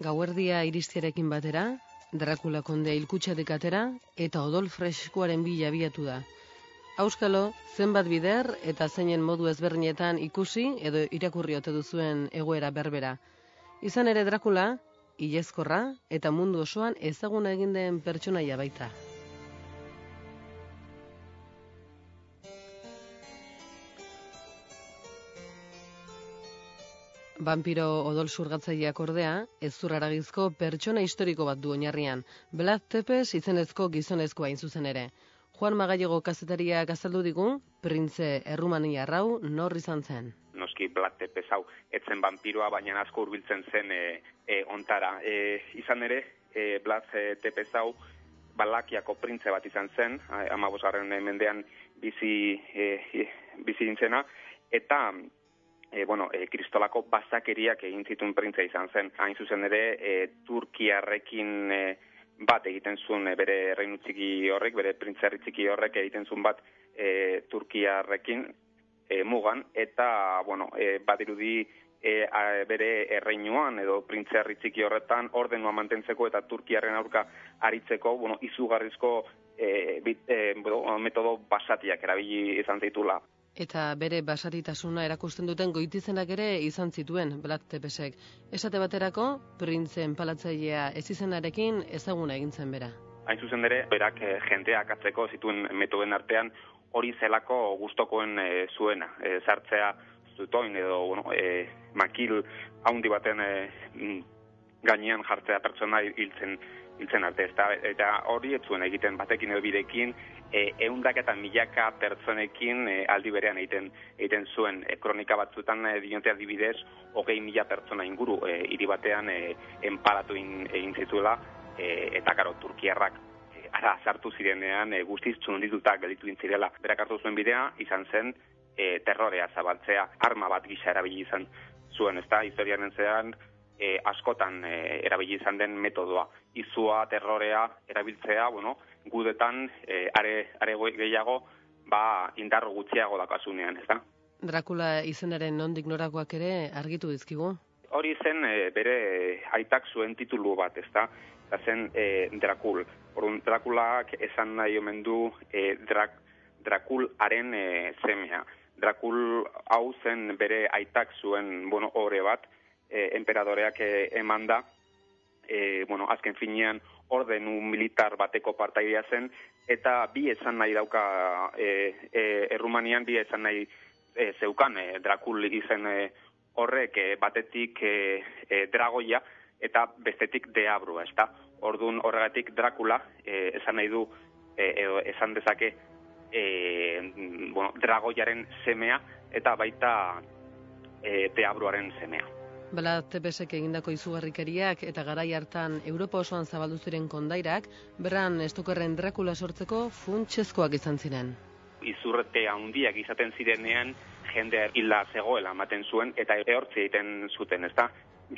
Gauerdia iristiarekin batera, Dracula konde hilkutxatik atera eta odol freskoaren bila abiatu da. Auskalo, zenbat bider eta zeinen modu ezberdinetan ikusi edo irakurri ote duzuen egoera berbera. Izan ere Dracula, ilezkorra eta mundu osoan ezaguna egin den pertsonaia baita. Vampiro odol surgatzaileak ordea, ez zurraragizko pertsona historiko bat du oinarrian. Blad Tepes izenezko gizonezkoa hain zuzen ere. Juan Magallego kazetariak azaldu digu, printze errumania rau nor izan zen. Noski Blad Tepes hau, etzen vampiroa, baina asko hurbiltzen zen e, e, ontara. E, izan ere, e, Blad Tepes hau, balakiako printze bat izan zen, ama bosgarren mendean bizi, e, bizi dintzena, eta e, bueno, e, kristolako bazakeriak egin zituen printza izan zen. Hain zuzen ere, e, Turkiarrekin e, bat egiten zuen e, bere reinu txiki horrek, bere printzarri txiki horrek egiten zuen bat e, Turkiarrekin e, mugan, eta, bueno, e, bat irudi e, bere erreinuan edo printzarri txiki horretan ordenua mantentzeko eta Turkiarren aurka aritzeko, bueno, izugarrizko e, bit, e, metodo basatiak erabili izan zaitula eta bere basaritasuna erakusten duten goitizenak ere izan zituen Black Tepesek. Esate baterako, printzen palatzailea ez izenarekin ezaguna egintzen bera. Hain zuzen ere, berak eh, jendeak atzeko zituen metoden artean hori zelako gustokoen eh, zuena. E, sartzea zutoin edo bueno, e, makil haundi baten e, gainean jartzea pertsona hiltzen hiltzen arte, ezta? Eta hori ez zuen egiten batekin edo birekin, e, eundak eta milaka pertsonekin e, aldi berean egiten egiten zuen e, kronika batzutan e, dinote adibidez, hogei mila pertsona inguru e, hiri batean e, enpalatu egin zituela, e, eta karo, turkiarrak e, ara sartu zirenean e, guztiz txundituta gelitu dintzirela. Berak hartu zuen bidea, izan zen, e, terrorea zabaltzea, arma bat gisa erabili izan zuen, ezta? Historiaren zean, e, askotan e, erabili izan den metodoa. Izua, terrorea, erabiltzea, bueno, gudetan e, are, are gehiago, ba, indar gutxiago dakasunean, ez da? Dracula izenaren nondik norakoak ere argitu dizkigu? Hori zen e, bere aitak zuen titulu bat, ez da? Zen e, Dracul. Orduan, Draculak esan nahi omen du e, Drac, Dracularen e, semea. Dracul hau zen bere aitak zuen, bueno, ore bat, e, emperadoreak e, eman da, e, bueno, azken finean ordenu militar bateko partaidea zen, eta bi esan nahi dauka e, e, errumanian, bi esan nahi e, zeukan e, Drakul izen e, horrek e, batetik e, e, dragoia, eta bestetik deabrua, ez da? Orduan horregatik Drakula e, esan nahi du, e, esan dezake, e, bueno, dragoiaren semea, eta baita e, deabruaren semea. Bela Tepesek egindako izugarrikeriak eta garai hartan Europa osoan zabaldu ziren kondairak, berran estokerren Dracula sortzeko funtsezkoak izan ziren. Izurrete handiak izaten zirenean jende hila zegoela ematen zuen eta ehortzi egiten zuten, ezta?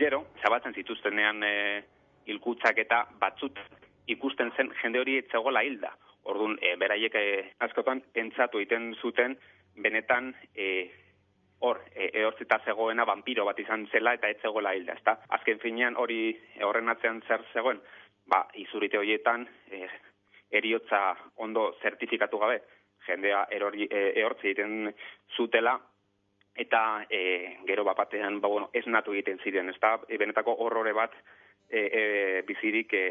Gero, zabaltzen zituztenean e, ilkutzak eta batzut ikusten zen jende hori etzegoela hilda. Orduan, e, beraiek e, askotan entzatu egiten zuten benetan e, hor, e, ehorzita zegoena vampiro bat izan zela eta ez zegoela hilda, ezta? Azken finean hori horren atzean zer zegoen, ba, izurite horietan e, eriotza ondo zertifikatu gabe, jendea erori, e, ehortzi egiten zutela, eta e, gero bapatean, ba, bueno, ez natu egiten ziren, ezta? E, benetako horrore bat e, e, bizirik e,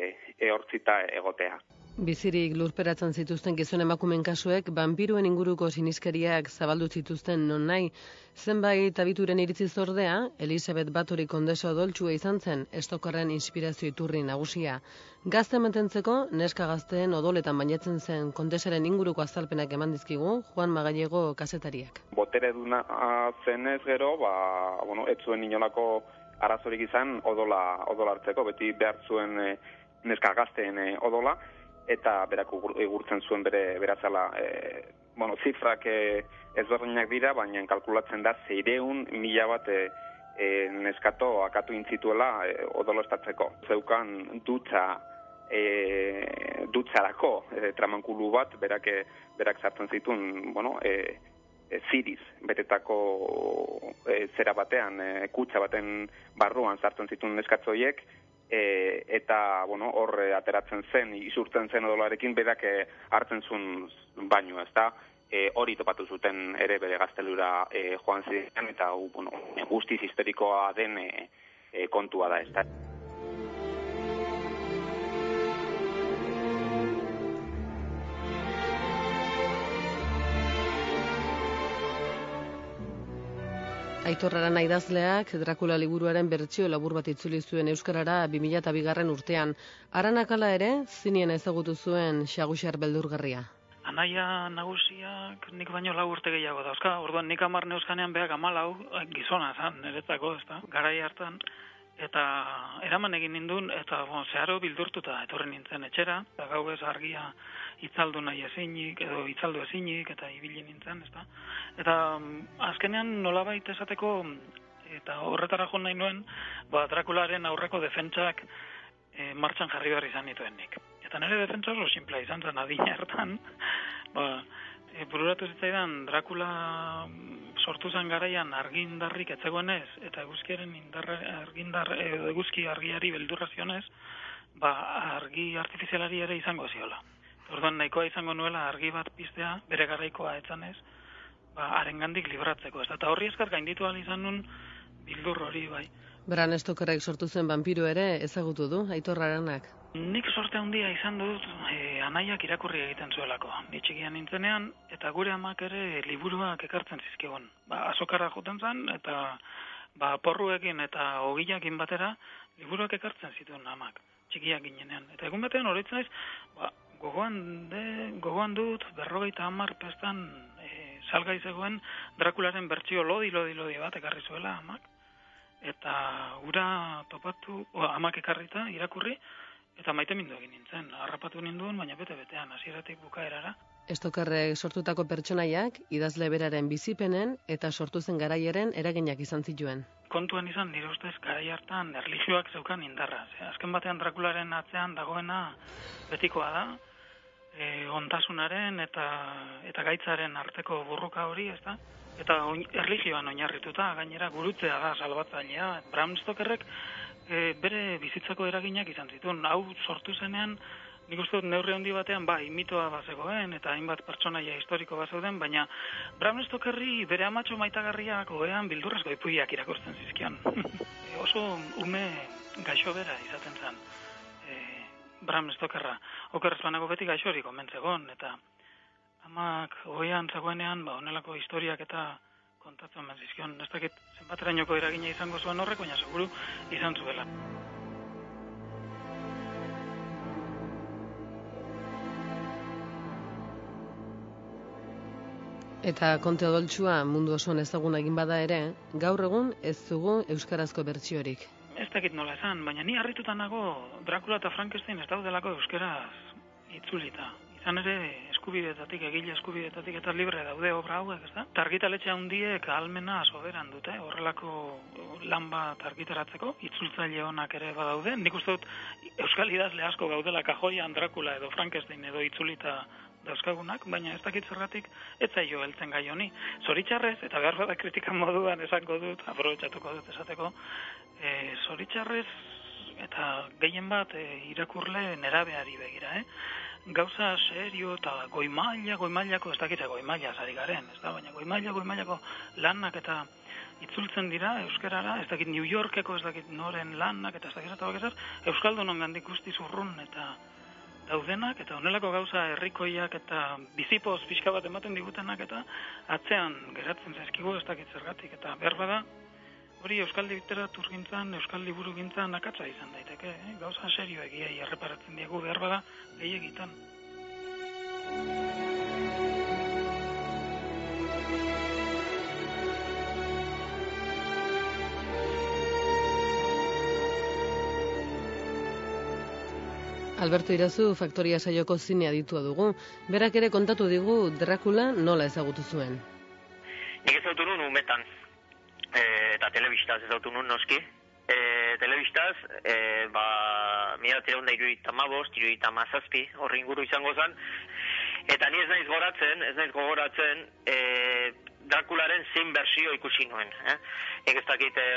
ehortzita egotea. Bizirik lurperatzen zituzten gizon emakumen kasuek, vampiruen inguruko sinizkeriak zabaldu zituzten non nahi. Zenbait abituren iritzi zordea, Elisabeth Baturi kondeso doltsua izan zen, estokorren inspirazio iturri nagusia. Gazte mantentzeko, neska gazteen odoletan bainatzen zen kondesaren inguruko azalpenak eman dizkigu, Juan Magallego kasetariak. Botere duna zenez gero, ba, bueno, ez zuen inolako arazorik izan odola, odola hartzeko, beti behar zuen e, neska gazteen e, odola, eta berak igurtzen zuen bere berazala e, bueno, zifrak e, ezberdinak dira, baina kalkulatzen da zeireun mila bat e, e, neskato akatu intzituela e, odolo estatzeko. Zeukan dutza e, dutzarako e, tramankulu bat, berak, berak zartzen zituen, bueno, e, e, ziriz, betetako e, zera batean, e, kutsa baten barruan zartzen zituen neskatzoiek, e, eta bueno, hor e, ateratzen zen, izurtzen zen odolarekin berak e, hartzen zuen baino, ez da, e, hori topatu zuten ere bere gaztelura e, joan ziren, eta bueno, guztiz histerikoa den e, kontua da, ez Aitor Arana idazleak Dracula liburuaren bertsio labur bat itzuli zuen euskarara 2002garren urtean. Aranakala ere zinien ezagutu zuen Xaguxar beldurgarria. Anaia nagusiak nik baino lau urte gehiago dauzka. Orduan nik amar neuzkanean behak amalau gizona zan, niretzako, ez da. Garai hartan, eta eraman egin nindun, eta bon, zeharo bildurtuta etorri nintzen etxera, eta gau ez argia itzaldu nahi ezinik, edo itzaldu ezinik, eta ibili nintzen, ez da. Eta mm, azkenean nolabait esateko, eta horretara joan nahi nuen, ba, Drakularen aurreko defentsak e, martxan jarri behar izan nituen nik. Eta nire defentsa oso simplea izan zen adina hartan, ba, e, bururatu zitzaidan Drakula sortu zen garaian argindarrik etzegoenez eta eguzkiaren indarra argindar eguzki argiari beldurrazionez, ba argi artifizialari ere izango ziola. Orduan nahikoa izango nuela argi bat piztea bere garaikoa etzanez, ba arengandik libratzeko. Eta horri eskar gainditu izan nun bildur hori bai. Bran Stokerrek sortu zen vampiro ere ezagutu du Aitorraranak. Nik sorte handia izan dut e, anaiak irakurri egiten zuelako. Ni txikian nintzenean eta gure amak ere liburuak ekartzen zizkigun. Ba, azokara joten zen eta ba, porruekin eta ogilakin batera liburuak ekartzen zituen amak txikiak ginenean. Eta egun batean horitzen naiz, ba, gogoan, de, gogoan dut berrogeita hamar pestan e, salgai zegoen Drakularen bertsio lodi, lodi, lodi bat ekarri zuela amak. Eta ura topatu, o, amak ekarrita, irakurri, Eta maite mindu egin nintzen, harrapatu ninduen, baina bete-betean, hasieratik bukaerara. Estokarre sortutako pertsonaiak, idazle beraren bizipenen eta sortu zen garaieren eraginak izan zituen. Kontuan izan, nire ustez, garai hartan erlijioak zeukan indarra. Ze, azken batean Drakularen atzean dagoena betikoa da, e, ontasunaren eta, eta gaitzaren arteko burruka hori, ez da? Eta erlijioan oinarrituta, gainera gurutzea da salbatzailea. Bram Stokerrek e, bere bizitzako eraginak izan zituen. Hau sortu zenean, nik uste dut neurri handi batean, bai, mitoa bazegoen, eta hainbat pertsonaia historiko bazeuden, baina Bram Stokerri bere amatxo maitagarriak oean bildurrez goipuiak irakurtzen zizkion. e, oso ume gaixo bera izaten zen e, Bram Stokerra. Okerrez banago beti gaixorik omentzegon, eta amak oean zegoenean, ba, onelako historiak eta kontatzen ben zizkion, ez dakit zenbaterainoko eragina izango zuen horrek, baina seguru izan zuela. Eta konte odoltsua mundu osoan ezaguna egin bada ere, gaur egun ez dugu euskarazko bertsiorik. Ez dakit nola esan, baina ni harritutan nago Dracula eta Frankenstein ez daudelako euskaraz itzulita izan ere eskubideetatik, egile eskubideetatik eta libre daude obra hauek, ez da? Targitaletxe handiek almena soberan dute, horrelako lan bat argitaratzeko, itzultzaile honak ere badaude. Nik uste dut Euskal Idazle asko gaudela kajoian Dracula edo Frankenstein edo itzulita dauzkagunak, baina ez dakit zergatik ez zaio heltzen gai honi. Zoritxarrez, eta behar bada kritikan moduan esango dut, aprobetsatuko dut esateko, e, zoritxarrez eta gehien bat e, irakurle nerabeari begira, eh? Gauza serio eta goimaila, goimailako, ez dakitza goimaila zari garen, ez da, baina goimaila, goimailako lanak eta itzultzen dira euskarara, ez dakit New Yorkeko, ez dakit noren lanak eta ez dakit eta bakizar, euskaldun ongan dikusti zurrun eta daudenak, eta onelako gauza herrikoiak eta bizipoz pixka bat ematen digutenak eta atzean geratzen zaizkigu ez dakit zergatik, eta behar bada, hori euskal literatur gintzan, euskal liburu gintzan akatza izan daiteke, eh? gauza serio egiei erreparatzen diegu behar bada egiegitan. Alberto Irazu faktoria saioko zinea ditua dugu. Berak ere kontatu digu Dracula nola ezagutu zuen. Nik ez nun umetan, e, eta telebistaz ez nun noski. E, telebistaz, e, ba, mira tira honda iruita mabost, iruita mazazpi, horri inguru izango zen. Eta ni ez naiz goratzen, ez naiz gogoratzen, e, Drakularen zein bersio ikusi nuen. Eh? Nik ez dakit e,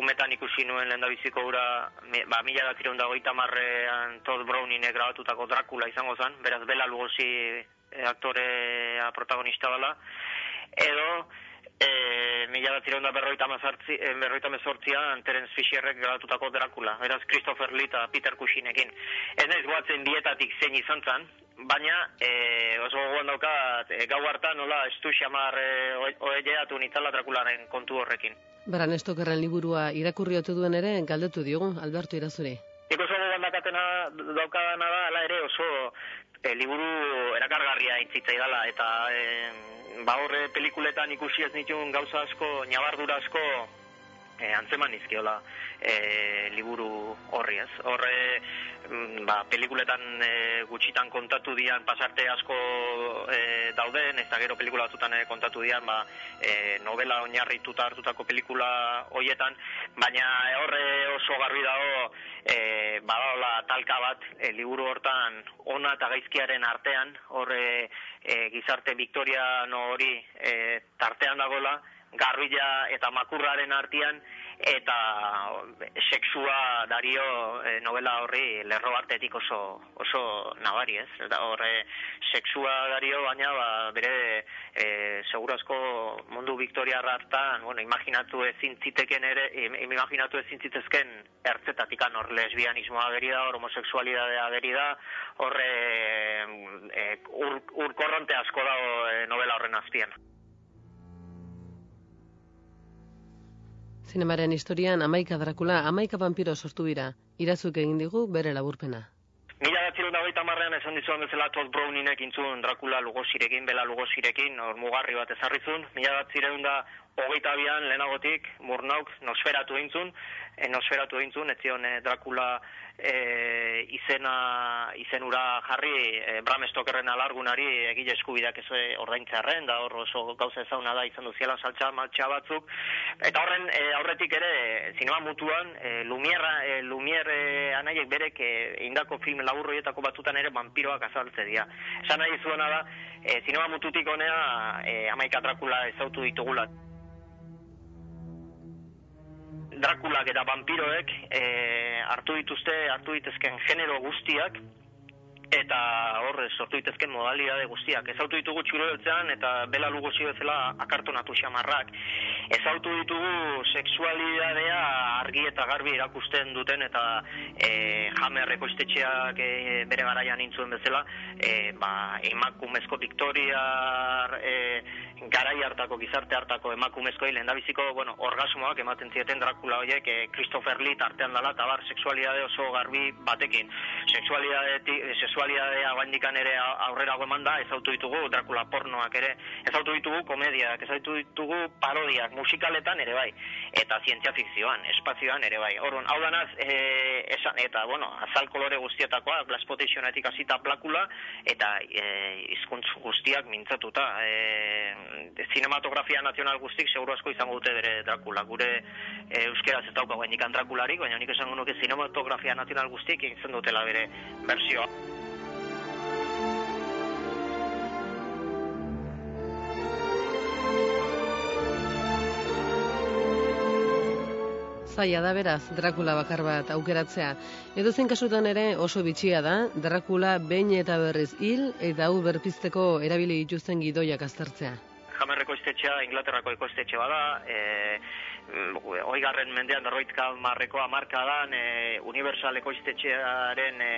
umetan ikusi nuen lehen da biziko gura, ba, mila da zireunda goita marrean Todd Brownine grabatutako Drakula izango zen, beraz Bela Lugosi e, aktorea protagonista dela. Edo, e, mila bat zireunda berroita, mazartzi, e, berroita mezortzian Terence Fisherrek grabatutako Dracula, beraz Christopher Lee eta Peter Cushinekin. Ez naiz guatzen dietatik zein izan zan, baina e, oso gogoan daukat e, gau hartan nola estu xamar e, oegeatu nitzala Dracularen kontu horrekin. Baran estokerren liburua irakurri otu duen ere, galdetu diogu, Alberto Irazuri. Nik oso gogoan dakatena daukadana da, ala ere oso e, liburu erakargarria intzitzai dela, eta e, ba horre pelikuletan ikusi ez nituen gauza asko, nabardura asko, e, antzeman izkiola e, liburu horri ez. Horre, mm, ba, pelikuletan e, gutxitan kontatu dian pasarte asko e, dauden, ez da gero pelikula batzutan e, kontatu dian, ba, e, novela oinarrituta hartutako pelikula hoietan, baina horre oso garbi dago, e, badaola talka bat, e, liburu hortan ona eta gaizkiaren artean, horre e, gizarte Victoria no hori e, tartean dagoela, garbila eta makurraren artean eta sexua dario e, novela horri lerro artetik oso, oso nabari ez? Eta horre sexua dario baina ba, bere e, segurazko mundu Victoria hartan bueno, imaginatu ezin ziteken ere imaginatu ezin zitezken ertzetatik hor lesbianismoa ageri da hor homoseksualidadea ageri da horre e, ur, ur korronte asko dago e, novela horren azpian Zinemaren historian amaika Drakula, amaika vampiro sortu dira. Irazuk egin digu bere laburpena. Mila goita marrean esan dizuan bezala Todd Browninek intzun Drakula lugosirekin, bela lugosirekin, hor mugarri bat ezarrizun. Mila bat zirunda hogeita bian lehenagotik murnauk nosferatu eintzun, e, nosferatu eintzun, ez zion e, Dracula e, izena izenura jarri e, Bram Stokerren alargunari egile eskubideak ez ordaintzarren da hor oso gauza ezauna da izan duziela saltza maltsa batzuk eta horren e, aurretik ere zinema mutuan e, Lumiera e, Lumier e, anaiek berek e, indako film laburroietako batzutan ere vampiroak azaltze dira. Esan nahi zuena da e, zinema mututik honea e, amaika Dracula ezautu ditugula. Drakulak eta vampiroek e, hartu dituzte, hartu ditezken genero guztiak, eta horre sortu ditezken modalidade guztiak. Ez autu ditugu txuro eta bela lugozi bezala akartonatu xamarrak. Ez autu ditugu seksualidadea argi eta garbi erakusten duten eta e, jamerreko estetxeak e, bere garaian nintzuen bezala, e, ba, emakumezko Victoria e, garai hartako, gizarte hartako emakumezko hilen da biziko, bueno, orgasmoak ematen zieten Dracula horiek, e, Christopher Lee tartean dala, eta bar, seksualidade oso garbi batekin. Seksualidade, seksualidadea guandikan ere aurrera eman da, ez autu ditugu Dracula pornoak ere, ez autu ditugu komediak, ez autu ditugu parodiak, musikaletan ere bai, eta zientzia fikzioan, espazioan ere bai. Orduan, hau danaz, e, esan, eta, bueno, azal kolore guztietakoa, blaspotizionetik azita plakula, eta e, izkuntz guztiak mintzatuta. E, cinematografia nazional guztik seguru asko izango dute bere Dracula. Gure e, euskeraz ez dauka guainik Dracularik, baina nik esango nuke cinematografia nazional guztik izan dutela bere bersioa. Zaila da beraz, Dracula bakar bat aukeratzea. Edo zen kasutan ere oso bitxia da, Dracula behin eta berriz hil eta hau berpizteko erabili dituzten gidoiak aztertzea. Jamerreko estetxea, Inglaterrako ekostetxe bada, e, oigarren mendean darroitka marreko amarka dan, e, Universal ekostetxearen e,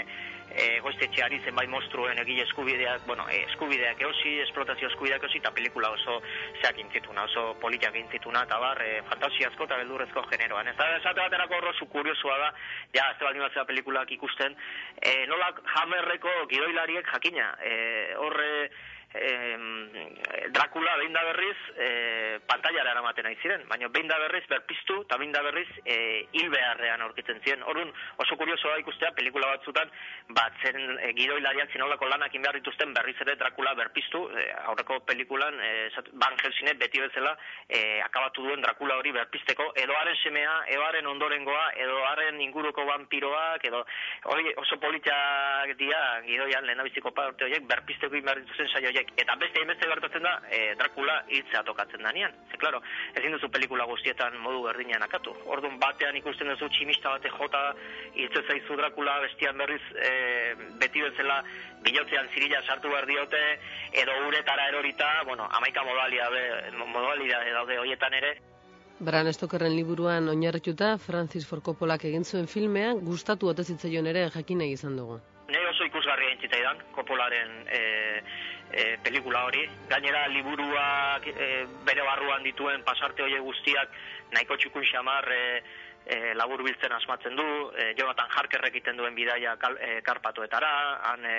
e, goiztetxeari zenbait monstruen egile eskubideak, bueno, e, eskubideak eosi, esplotazio eskubideak eosi, eta pelikula oso zeak intzituna, oso politiak intzituna, eta bar, e, fantasiazko eta beldurrezko generoan. Ez da, esate baterako horro kuriosua da, ja, ez da baldin pelikulak ikusten, e, nolak jamerreko gidoilariek jakina, e, horre, eh, Dracula behin da berriz eh, pantailara eramaten nahi ziren, baina behin da berriz berpiztu eta behin da berriz eh, hil beharrean aurkitzen ziren. Orduan oso kuriosoa ikustea pelikula batzutan bat zen eh, gidoilariak zinolako lanak inbehar dituzten berriz ere Dracula berpiztu, eh, aurreko pelikulan eh, Van Helsingek beti bezala eh, akabatu duen Dracula hori berpizteko, edo haren semea, edo haren ondorengoa, edo haren inguruko vampiroak, edo hori oso politiak dia gidoian lehenabiziko parte horiek berpizteko inbehar dituzten saio horiek. Eta beste hainbeste gertatzen da, e, Dracula hiltzea tokatzen danean. Ze, klaro, ezin duzu pelikula guztietan modu berdinean akatu. Orduan batean ikusten duzu tximista bate jota hiltze zaizu Dracula bestian berriz e, beti bezala bilotzean zirila sartu behar diote, edo uretara erorita, bueno, amaika modalidade, modalidade daude horietan ere, Bran Stokerren liburuan oinarrituta Francis Ford Coppolak egin zuen filmea gustatu ote zitzaion ere jakin nahi izan dugu. Ne oso ikusgarria entzitzaidan Coppolaren e, e, pelikula hori. Gainera liburuak e, bere barruan dituen pasarte hoe guztiak nahiko txukun xamar e, e, labur biltzen asmatzen du, e, Jonathan Harker egiten duen bidaia kal, e, karpatuetara, han e,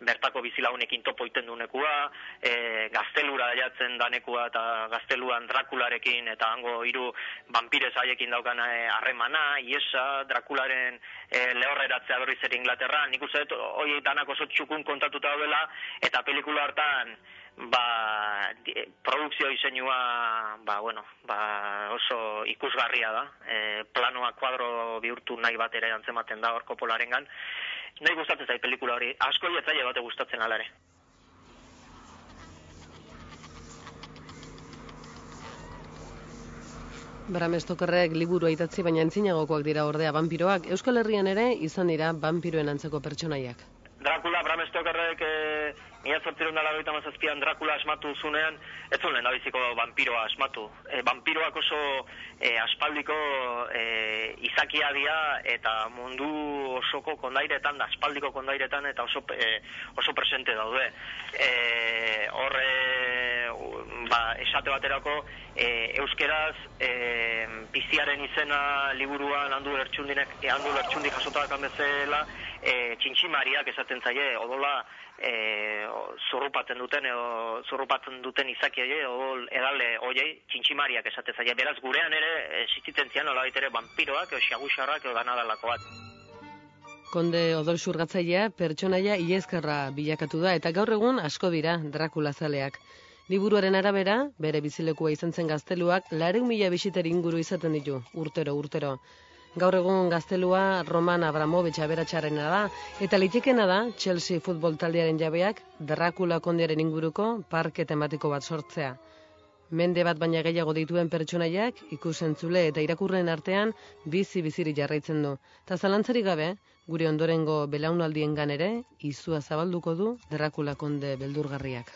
bertako bizilagunekin topo iten dunekua, e, gaztelura daiatzen danekua eta gazteluan Drakularekin eta hango hiru vampirez haiekin daukan e, harremana, iesa, Drakularen e, lehorreratzea berriz ere Inglaterra, nik uste dut, hoi danak oso txukun kontatuta daudela, eta pelikula hartan, ba, produkzio diseinua ba, bueno, ba, oso ikusgarria da. E, planoa kuadro bihurtu nahi bat ere antzematen da hor kopolarengan. Nahi gustatzen zai pelikula hori. Asko ietzaile bate gustatzen alare. Bram Stokerrek liburu aitatzi baina entzinagokoak dira ordea vampiroak. Euskal Herrian ere izan dira vampiroen antzeko pertsonaiak. Dracula, Bram Stokerrek e, Mila zortzerun dala goita mazazpian Dracula asmatu zunean, ez zuen lehen abiziko vampiroa asmatu. E, vampiroak oso e, aspaldiko e, izakia dia eta mundu osoko kondairetan, aspaldiko kondairetan eta oso, e, oso presente daude. E, horre, ba, esate baterako, e, euskeraz, e, biziaren izena liburuan handu lertxundinek, e, handu lertxundik jasotak bezala, e, txintximariak esaten zaie, odola, e, zurrupatzen duten edo zurrupatzen duten izaki hori edo edale hoiei txintximariak esate zaia. Beraz gurean ere existitzen zian nola ere vampiroak edo xagusarrak edo ganadalako bat. Konde odol xurgatzailea pertsonaia iezkarra bilakatu da eta gaur egun asko dira Dracula zaleak. Liburuaren arabera, bere bizilekua izan zen gazteluak, lareun mila bisiteri inguru izaten ditu, urtero, urtero. Gaur egun gaztelua Roman Abramovich aberatxarrena da, eta litekena da Chelsea futbol taldearen jabeak Dracula kondiaren inguruko parke tematiko bat sortzea. Mende bat baina gehiago dituen pertsonaiak ikusentzule eta irakurren artean bizi biziri jarraitzen du. Ta zalantzari gabe, gure ondorengo belaunaldien ganere, izua zabalduko du Dracula konde beldurgarriak.